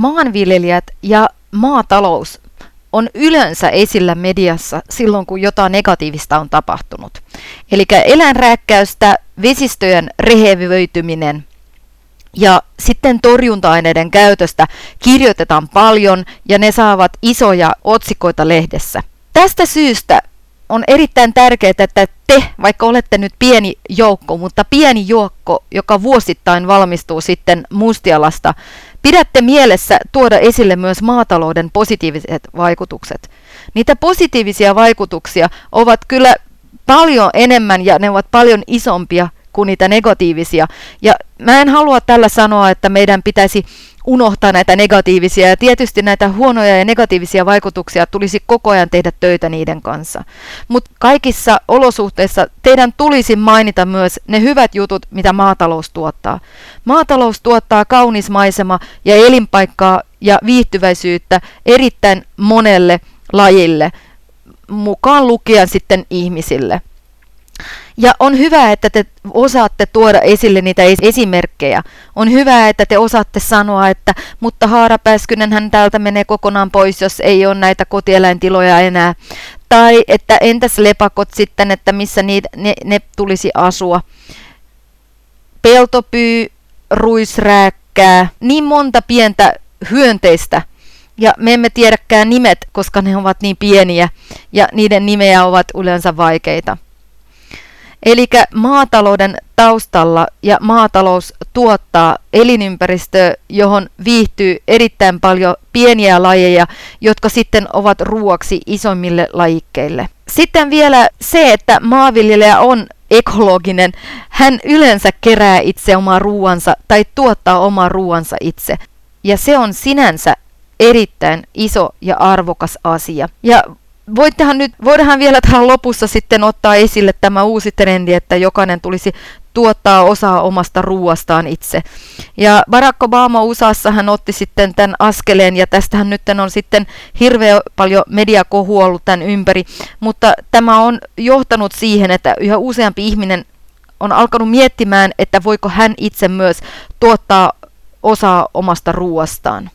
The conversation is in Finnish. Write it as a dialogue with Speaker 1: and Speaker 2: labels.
Speaker 1: Maanviljelijät ja maatalous on yleensä esillä mediassa silloin, kun jotain negatiivista on tapahtunut. Eli eläinrääkkäystä, vesistöjen rehevöityminen ja sitten torjunta-aineiden käytöstä kirjoitetaan paljon ja ne saavat isoja otsikoita lehdessä. Tästä syystä on erittäin tärkeää, että te, vaikka olette nyt pieni joukko, mutta pieni joukko, joka vuosittain valmistuu sitten mustialasta, pidätte mielessä tuoda esille myös maatalouden positiiviset vaikutukset. Niitä positiivisia vaikutuksia ovat kyllä paljon enemmän ja ne ovat paljon isompia kuin niitä negatiivisia. Ja mä en halua tällä sanoa, että meidän pitäisi unohtaa näitä negatiivisia ja tietysti näitä huonoja ja negatiivisia vaikutuksia tulisi koko ajan tehdä töitä niiden kanssa. Mutta kaikissa olosuhteissa teidän tulisi mainita myös ne hyvät jutut, mitä maatalous tuottaa. Maatalous tuottaa kaunis maisema ja elinpaikkaa ja viihtyväisyyttä erittäin monelle lajille, mukaan lukien sitten ihmisille. Ja on hyvä, että te osaatte tuoda esille niitä esimerkkejä. On hyvä, että te osaatte sanoa, että mutta haarapäiskynen hän täältä menee kokonaan pois, jos ei ole näitä kotieläintiloja enää. Tai että entäs lepakot sitten, että missä niitä, ne, ne tulisi asua. Peltopyy, ruisrääkkää, niin monta pientä hyönteistä, ja me emme tiedäkään nimet, koska ne ovat niin pieniä ja niiden nimeä ovat yleensä vaikeita. Eli maatalouden taustalla ja maatalous tuottaa elinympäristöä, johon viihtyy erittäin paljon pieniä lajeja, jotka sitten ovat ruoaksi isommille lajikkeille. Sitten vielä se, että maanviljelijä on ekologinen. Hän yleensä kerää itse omaa ruoansa tai tuottaa omaa ruoansa itse. Ja se on sinänsä erittäin iso ja arvokas asia. Ja voittehan nyt, voidaan vielä tähän lopussa sitten ottaa esille tämä uusi trendi, että jokainen tulisi tuottaa osaa omasta ruuastaan itse. Ja Barack Obama USAssa hän otti sitten tämän askeleen ja tästähän nyt on sitten hirveän paljon mediakohua ollut tämän ympäri, mutta tämä on johtanut siihen, että yhä useampi ihminen on alkanut miettimään, että voiko hän itse myös tuottaa osaa omasta ruuastaan.